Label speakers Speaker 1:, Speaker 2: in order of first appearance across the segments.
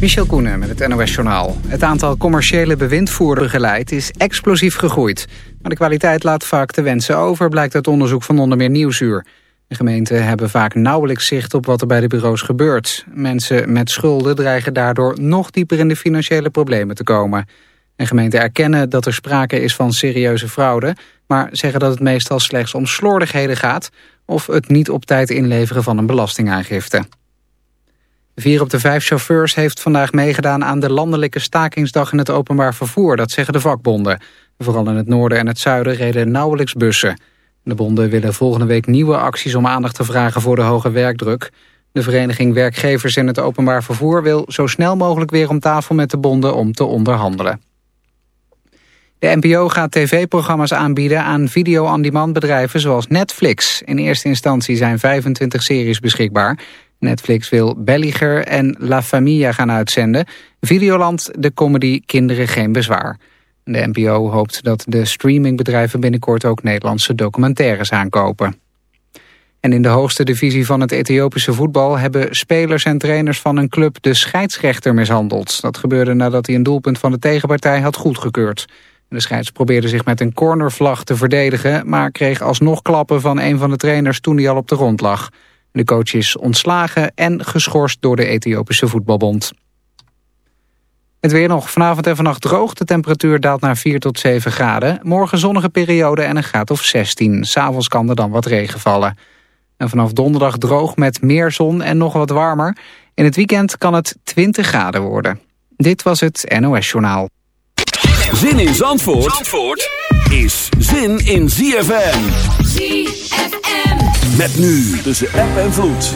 Speaker 1: Michel Koenen met het NOS-journaal. Het aantal commerciële bewindvoerders geleid is explosief gegroeid. Maar de kwaliteit laat vaak te wensen over, blijkt uit onderzoek van onder meer Nieuwsuur. Gemeenten hebben vaak nauwelijks zicht op wat er bij de bureaus gebeurt. Mensen met schulden dreigen daardoor nog dieper in de financiële problemen te komen. En gemeenten erkennen dat er sprake is van serieuze fraude... maar zeggen dat het meestal slechts om slordigheden gaat... of het niet op tijd inleveren van een belastingaangifte. Vier op de vijf chauffeurs heeft vandaag meegedaan aan de landelijke stakingsdag in het openbaar vervoer, dat zeggen de vakbonden. Vooral in het noorden en het zuiden reden nauwelijks bussen. De bonden willen volgende week nieuwe acties om aandacht te vragen voor de hoge werkdruk. De vereniging Werkgevers in het openbaar vervoer wil zo snel mogelijk weer om tafel met de bonden om te onderhandelen. De NPO gaat tv-programma's aanbieden aan video-on-demand bedrijven zoals Netflix. In eerste instantie zijn 25 series beschikbaar. Netflix wil Belliger en La Familia gaan uitzenden. Videoland de comedy Kinderen Geen Bezwaar. De NPO hoopt dat de streamingbedrijven binnenkort ook Nederlandse documentaires aankopen. En in de hoogste divisie van het Ethiopische voetbal hebben spelers en trainers van een club de scheidsrechter mishandeld. Dat gebeurde nadat hij een doelpunt van de tegenpartij had goedgekeurd. De scheids probeerde zich met een cornervlag te verdedigen, maar kreeg alsnog klappen van een van de trainers toen hij al op de grond lag. De coach is ontslagen en geschorst door de Ethiopische Voetbalbond. Het weer nog. Vanavond en vannacht droog. De temperatuur daalt naar 4 tot 7 graden. Morgen zonnige periode en een graad of 16. S'avonds kan er dan wat regen vallen. En vanaf donderdag droog met meer zon en nog wat warmer. In het weekend kan het 20 graden worden. Dit was het NOS Journaal.
Speaker 2: Zin in Zandvoort, Zandvoort is zin in ZFM.
Speaker 3: ZFM.
Speaker 2: Met nu tussen app en vloed.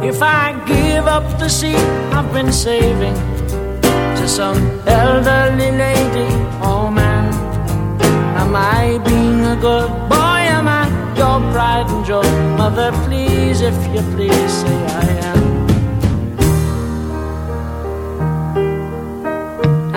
Speaker 4: If I give up the seat I've been saving to some elderly lady, oh man, am I being a good boy? Am I your pride and joy? Mother, please, if you please, say I am.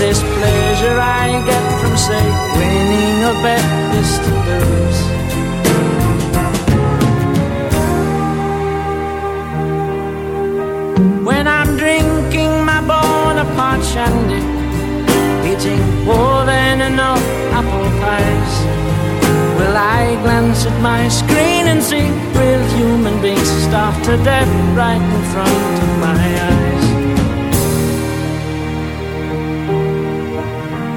Speaker 4: This pleasure I get from, say, winning a bet is to lose. When I'm drinking my Bonaparte shandy, eating more than enough apple pies, will I glance at my screen and see real human beings starved to death right in front of my eyes?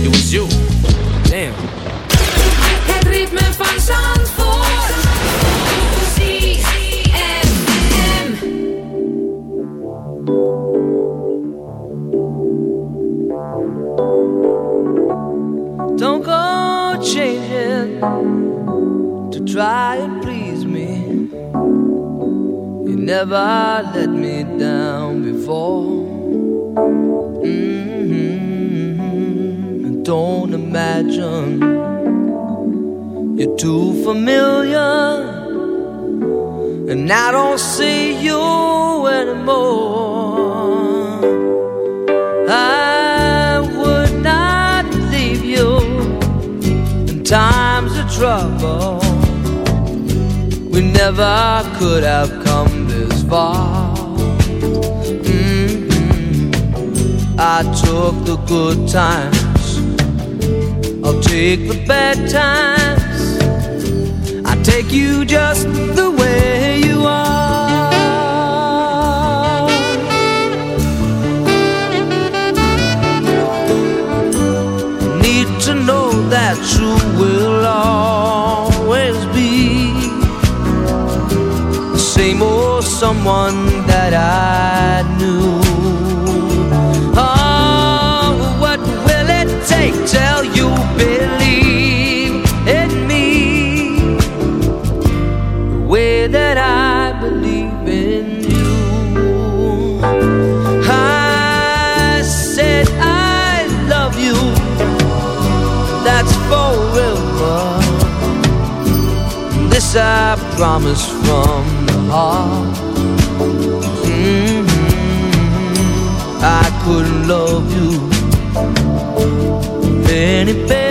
Speaker 5: it was you. Damn.
Speaker 6: Het ritme van Zandvoort.
Speaker 3: Don't go changing to try and please me. You never let me down before. Don't imagine you're too familiar, and I don't see you anymore. I would not leave you in times of trouble. We never could have come this far. Mhm. I took the good times, I'll take the bad times. I take you just the way you are. need to know that you will always be the same old someone that I knew. Oh, what will it take till I promise from the heart. Mhm. I couldn't love you any better.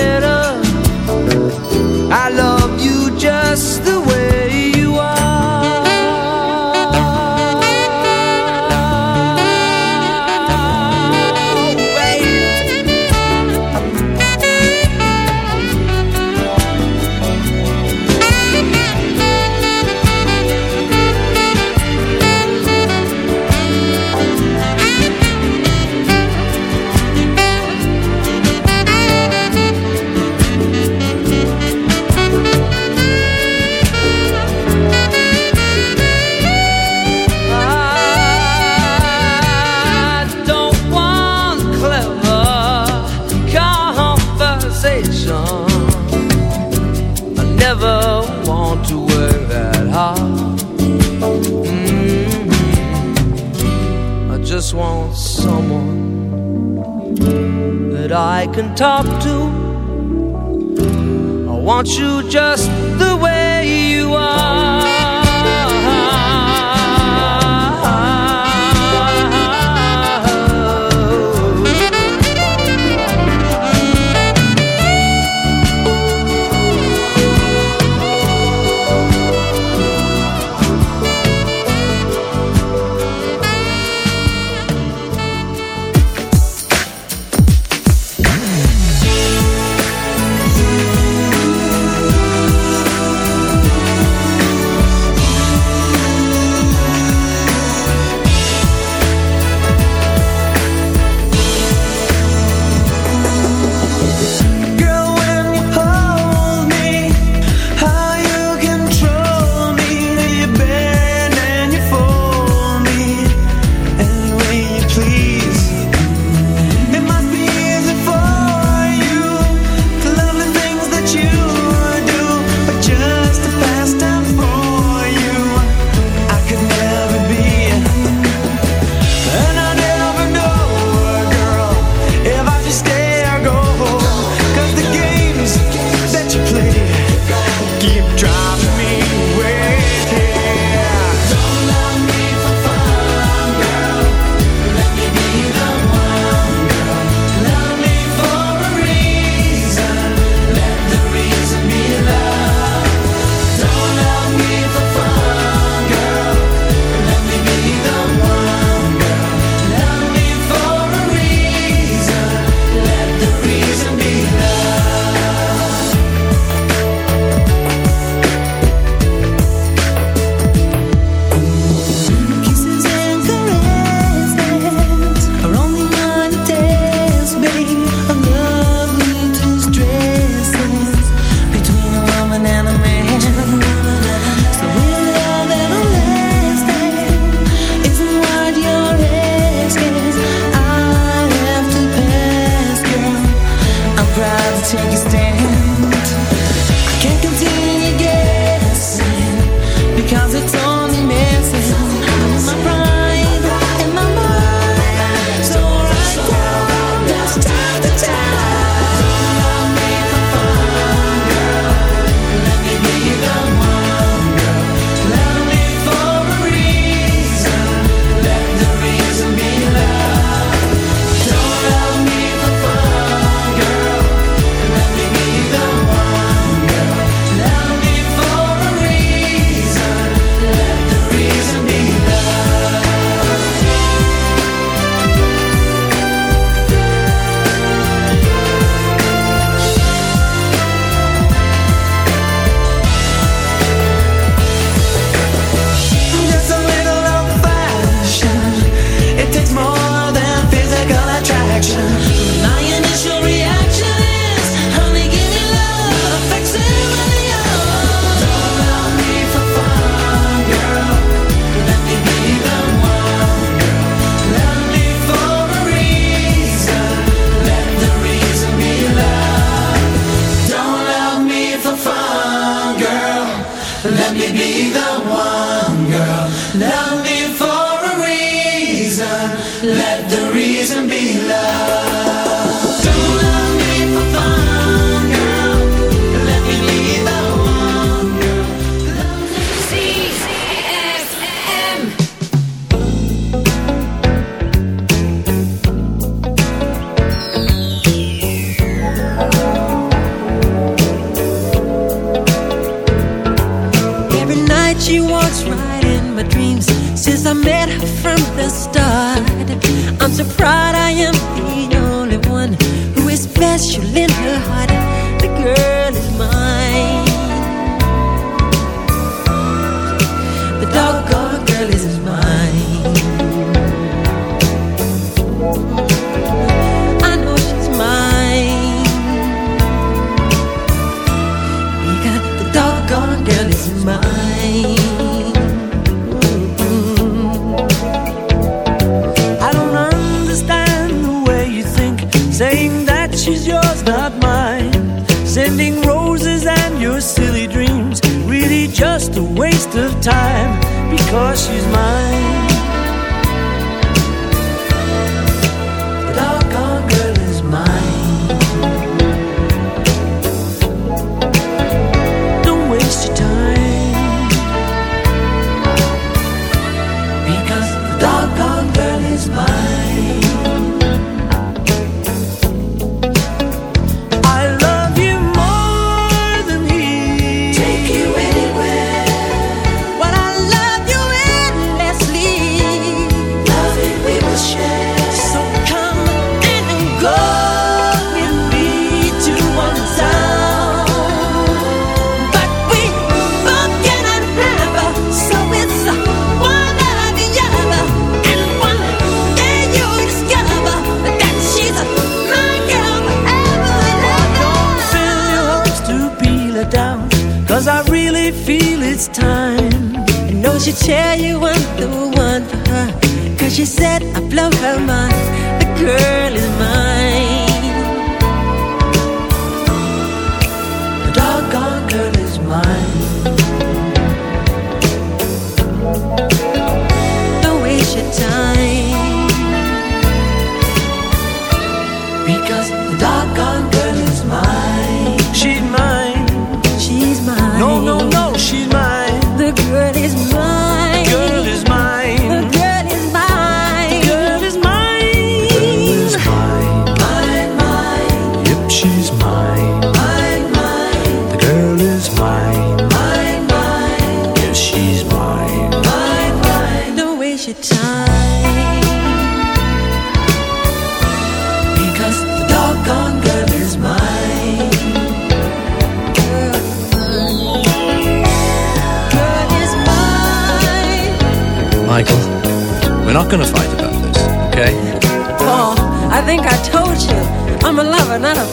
Speaker 3: Can talk to. I want you just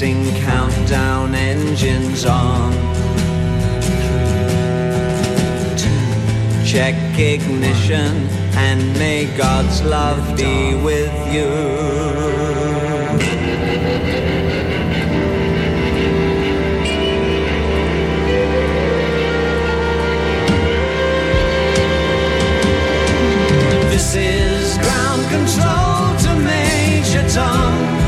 Speaker 7: racing countdown engines on. Check ignition and may God's love be with you. This is ground control to Major Tom.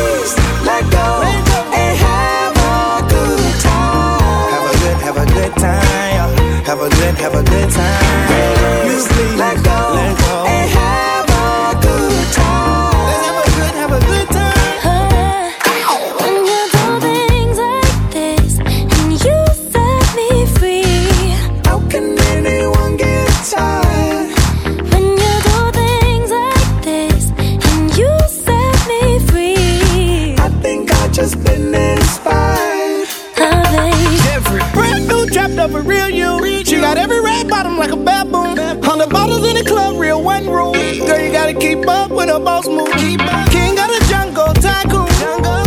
Speaker 6: Have a good,
Speaker 8: have a good time.
Speaker 6: Let go
Speaker 8: let go.
Speaker 9: Like
Speaker 8: a baboon. Hundred bottles in the club, real one room. Girl, you gotta keep up with her boss move. King of the jungle, tycoon.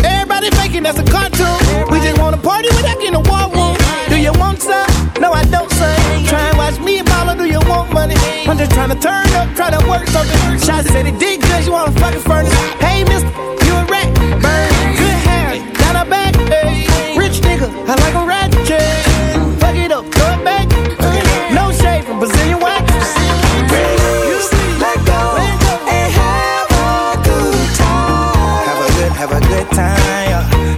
Speaker 8: Everybody faking that's a cartoon. We just wanna party without getting a war room. Do you want some? No, I don't, son. Try and watch me ball or do you want money? I'm just trying to turn up, try to work something. Shots said it did good, you wanna fucking furnace. Hey, mister, you a rat. Burn, good hair, down her back. Hey, rich nigga, I like a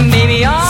Speaker 6: And
Speaker 9: maybe
Speaker 6: i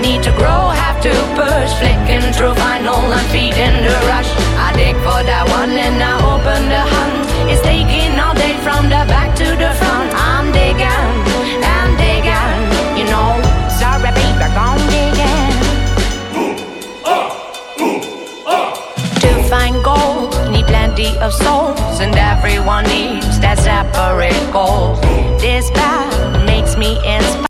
Speaker 10: need to grow, have to push. Flicking through vinyl and feeding the rush. I dig for that one and I open the hunt. It's taking all day from the back to the front. I'm digging, I'm digging, you know. Sorry, baby, gone digging. To find gold, need plenty of souls, and everyone needs that separate goal. This path makes me inspired.